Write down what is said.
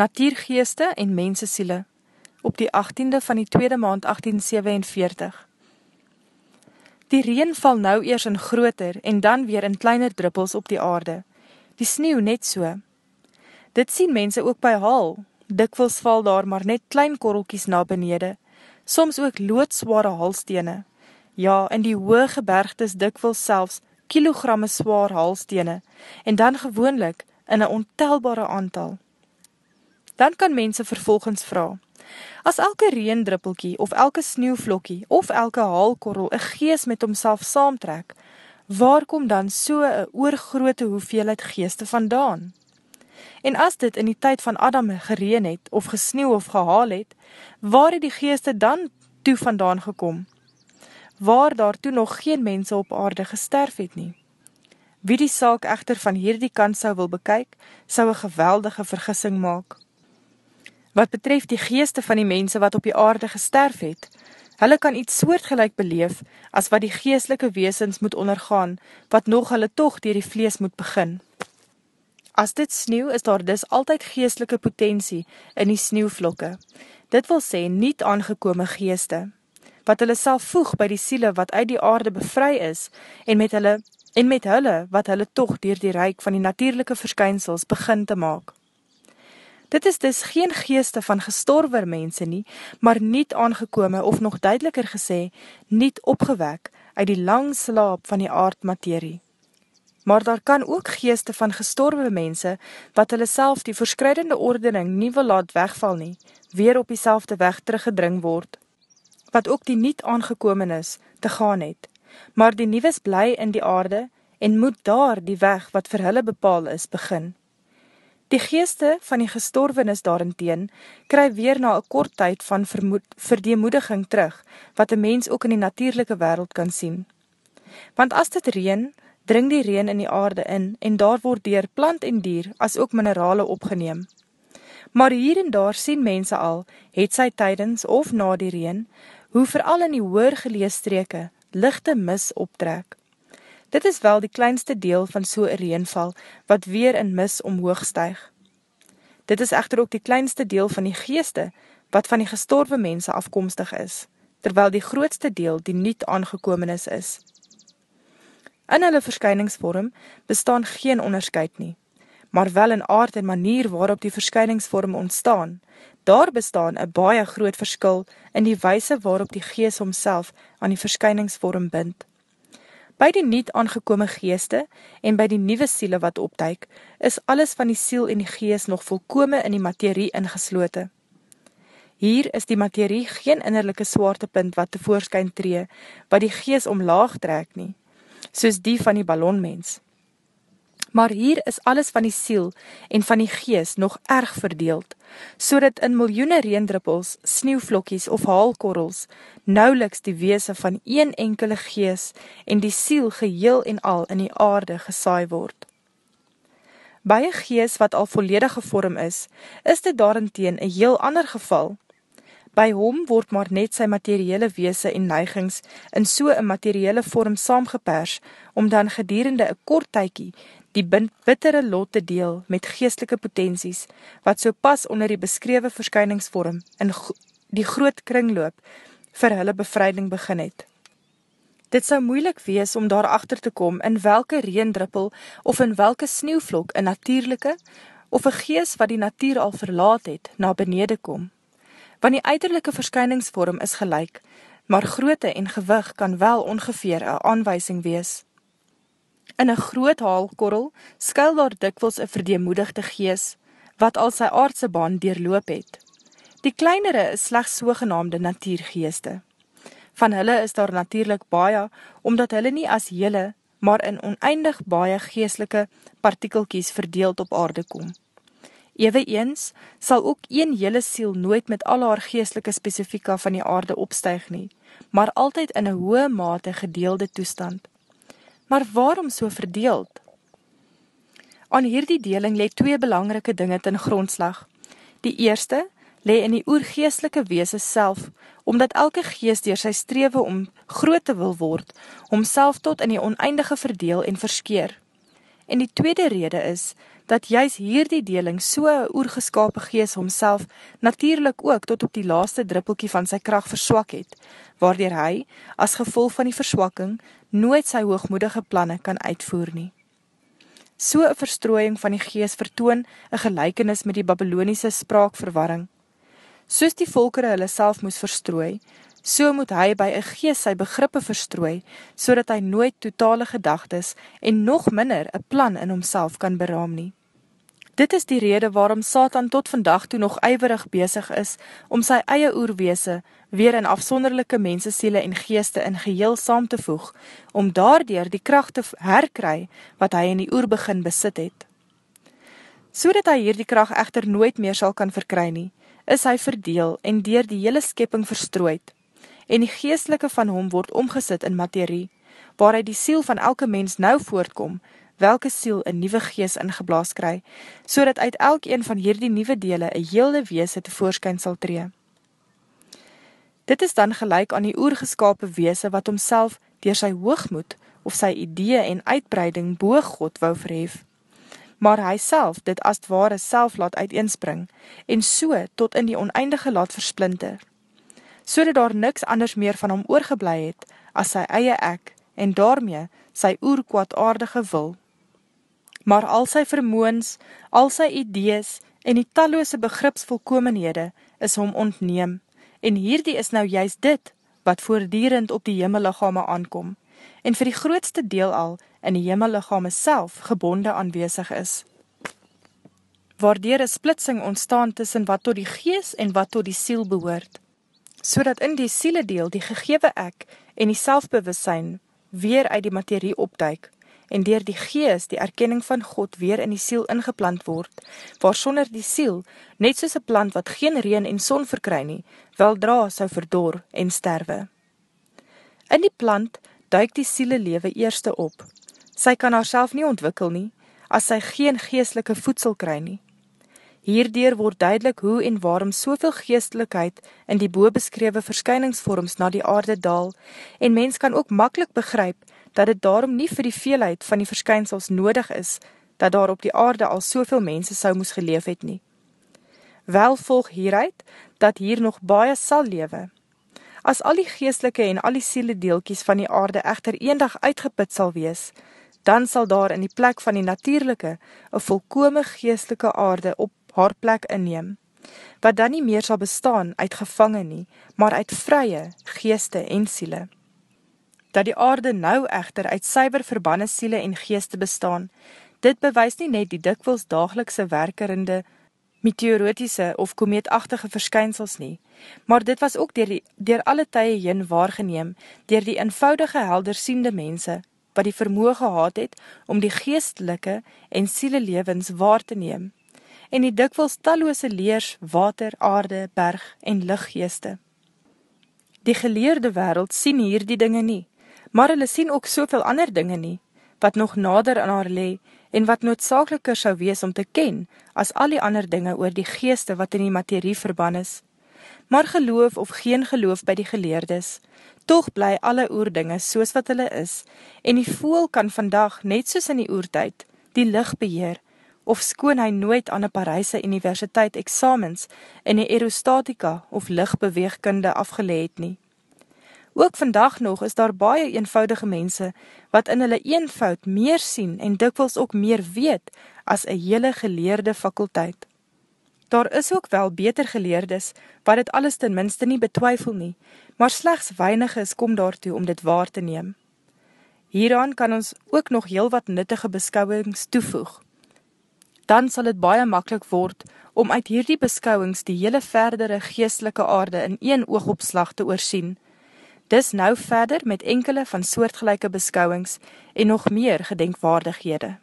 Natuurgeeste en Mensesiele op die 18de van die tweede maand 1847. Die reen val nou eers in groter en dan weer in kleiner druppels op die aarde. Die sneeuw net so. Dit sien mense ook by haal. Dikwils val daar maar net klein korrelkies na benede, soms ook loodzware halstene. Ja, in die hoge gebergtes dikwils selfs kilogramme zwaar halstene en dan gewoonlik in een ontelbare aantal. Dan kan mense vervolgens vraag, as elke reendruppelkie of elke sneeuwvlokkie of elke haalkorrel een gees met homself saamtrek, waar kom dan so een oorgrote hoeveelheid geeste vandaan? En as dit in die tyd van Adam gereen het, of gesneeuw of gehaal het, waar het die geeste dan toe vandaan gekom? Waar daar toe nog geen mense op aarde gesterf het nie? Wie die saak echter van hierdie kant sou wil bekyk, sou een geweldige vergissing maak. Wat betref die geeste van die mense wat op die aarde gesterf het, hulle kan iets soortgelijk beleef as wat die geestelike weesens moet ondergaan, wat nog hulle toch dier die vlees moet begin. As dit sneeuw, is daar dus altyd geestelike potentie in die sneeuwvlokke. Dit wil sê, niet aangekome geeste, wat hulle sal voeg by die siele wat uit die aarde bevry is, en met hulle, en met hulle wat hulle toch dier die reik van die natuurlijke verskynsels begin te maak. Dit is dus geen geeste van gestorwer mense nie, maar niet aangekome of nog duideliker gesê, niet opgewek uit die lang slaap van die aardmaterie. Maar daar kan ook geeste van gestorwe mense, wat hulle self die verskrijdende ordening nie wil laat wegval nie, weer op die selfde weg teruggedring word, wat ook die niet aangekomen is, te gaan het. Maar die nieuwes bly in die aarde, en moet daar die weg wat vir hulle bepaal is, begin. Die geeste van die gestorvenis daarenteen kry weer na 'n kort tyd van verdeemoediging terug wat 'n mens ook in die natuurlike wêreld kan sien. Want as dit reën, dring die reën in die aarde in en daar word deur plant en dier as ook minerale opgeneem. Maar hier en daar sien mense al, het sy tydens of na die reën, hoe veral in die hoër geleë streke ligte mis optrek. Dit is wel die kleinste deel van so'n reenval, wat weer in mis omhoog stuig. Dit is echter ook die kleinste deel van die geeste, wat van die gestorwe mense afkomstig is, terwyl die grootste deel die niet aangekomenis is. In hulle verskyningsvorm bestaan geen onderscheid nie, maar wel in aard en manier waarop die verskyningsvorm ontstaan, daar bestaan een baie groot verskil in die wijse waarop die gees homself aan die verskyningsvorm bind. By die niet aangekome geeste en by die nieuwe siele wat opduik, is alles van die siel en die geest nog volkome in die materie ingeslote. Hier is die materie geen innerlijke swaartepunt wat tevoorskyn tree, wat die geest omlaag trek nie, soos die van die ballonmens. Maar hier is alles van die siel en van die geest nog erg verdeeld, so dat in miljoene reendruppels, sneeuwvlokkies of haalkorrels, nauweliks die weese van een enkele gees en die siel geheel en al in die aarde gesaai word. By een gees wat al volledig gevorm is, is dit daarenteen een heel ander geval. By hom word maar net sy materiële weese en neigings in so een materiële vorm saamgepers, om dan gedierende een kort tykie die bittere lot te deel met geestelike potenties, wat so pas onder die beskrewe verskyningsvorm in die groot kringloop vir hulle bevrijding begin het. Dit sou moeilik wees om daar achter te kom in welke reendruppel of in welke sneeuwvlok een natuurlijke of een gees wat die natuur al verlaat het, na benede kom. Want die uiterlijke verskyningsvorm is gelijk, maar groote en gewig kan wel ongeveer een aanwijsing wees. In een groot haalkorrel skuil daar dikwels een verdeemoedigde gees, wat al sy aardse baan deurloop het. Die kleinere is slechts sogenaamde natuurgeeste. Van hulle is daar natuurlijk baie, omdat hulle nie as hele, maar in oneindig baie geestelike partikelkies verdeeld op aarde kom. Ewe eens sal ook een hele siel nooit met al haar geestelike specifika van die aarde opstuig nie, maar altyd in een hoë mate gedeelde toestand. Maar waarom so verdeeld? Aan hierdie deling le twee belangrike dinge ten grondslag. Die eerste le in die oergeestelike wees self, omdat elke geest dier sy strewe om groot te wil word, homself tot in die oneindige verdeel en verskeer. En die tweede rede is, dat juist hierdie deling so een oergeskape gees homself natuurlijk ook tot op die laaste druppelkie van sy kracht verswak het, waardoor hy, as gevolg van die verswakking, nooit sy hoogmoedige planne kan uitvoer nie. So een verstrooiing van die gees vertoon een gelijkenis met die Babyloniese spraakverwarring. Soos die volkere hulle self moes verstrooi, so moet hy by een gees sy begrippe verstrooi, so dat hy nooit totale gedagtes en nog minder een plan in homself kan beraam nie. Dit is die rede waarom Satan tot vandag toe nog ijwerig bezig is om sy eie oerweese weer in afsonderlijke mensensiele en geeste in geheel saam te voeg, om daardoor die kracht te herkry wat hy in die oer begin besit het. So dat hy hier die kracht echter nooit meer sal kan verkry nie, is hy verdeel en dier die hele skepping verstrooid, en die geestelike van hom word omgesit in materie, waar hy die siel van elke mens nou voortkom, welke siel een nieuwe gees ingeblaas kry, so dat uit elk een van hierdie nieuwe dele een heelde weese tevoorskyn sal tree. Dit is dan gelijk aan die oergeskape weese wat homself dier sy hoogmoed of sy idee en uitbreiding boog God wou verhef, maar hy self dit as ware self laat uiteenspring en so tot in die oneindige laat versplinter, so dat daar niks anders meer van hom oorgeblij het as sy eie ek en daarmee sy oerkwaadaardige wil maar al sy vermoens, al sy idees en die talloose begripsvolkomenhede is hom ontneem, en hierdie is nou juist dit, wat voordierend op die jemmellichame aankom, en vir die grootste deel al in die jemmellichame self gebonde aanwezig is. Waardeer een splitsing ontstaan tussen wat tot die gees en wat tot die siel behoort, so dat in die siele deel die gegewe ek en die selfbewussein weer uit die materie opduik, en dier die gees die erkenning van God weer in die siel ingeplant word, waar sonder die siel, net soos een plant wat geen reen en son verkry nie, weldra sou verdor en sterwe. In die plant duik die siele lewe eerste op. Sy kan haar nie ontwikkel nie, as sy geen geestelike voedsel kry nie. Hierdeer word duidelik hoe en waarom soveel geestelikheid in die boobeskrewe verskyningsvorms na die aarde daal, en mens kan ook makkelijk begryp dat het daarom nie vir die veelheid van die verskynsels nodig is, dat daar op die aarde al soveel mense sou moes geleef het nie. Wel volg hieruit, dat hier nog baie sal lewe. As al die geestelike en al die siele deelkies van die aarde echter eendag uitgeput sal wees, dan sal daar in die plek van die natuurlijke een volkome geestelike aarde op haar plek inneem, wat dan nie meer sal bestaan uit gevangen nie, maar uit vrye geeste en siele dat die aarde nou echter uit syver verbanne siele en geeste bestaan, dit bewys nie net die dikwils dagelikse werkerende meteorotiese of komeetachtige verskynsels nie, maar dit was ook dier, die, dier alle tye heen waargeneem, dier die eenvoudige heldersiende mense, wat die vermoe gehad het om die geestelike en siele levens waar te neem, en die dikwils talloose leers, water, aarde, berg en lichtgeeste. Die geleerde wereld sien hier die dinge nie, maar hulle sien ook soveel ander dinge nie, wat nog nader aan haar lee, en wat noodzakeliker sou wees om te ken, as al die ander dinge oor die geeste wat in die materie verban is. Maar geloof of geen geloof by die geleerdes, toch bly alle oerdinge soos wat hulle is, en die voel kan vandag, net soos in die oertijd, die licht beheer, of skoon hy nooit aan een Parijse universiteit examens in die aerostatika of lichtbeweegkunde afgeleid nie. Ook vandag nog is daar baie eenvoudige mense wat in hulle eenvoud meer sien en dikwels ook meer weet as een hele geleerde fakulteit. Daar is ook wel beter geleerdes wat het alles ten minste nie betwyfel nie, maar slechts weinig is kom daartoe om dit waar te neem. Hieraan kan ons ook nog heel wat nuttige beskouwings toevoeg. Dan sal het baie makkelijk word om uit hierdie beskouwings die hele verdere geestelike aarde in een oogopslag te oorsien, Dis nou verder met enkele van soortgelyke beskouwings en nog meer gedenkwaardighede.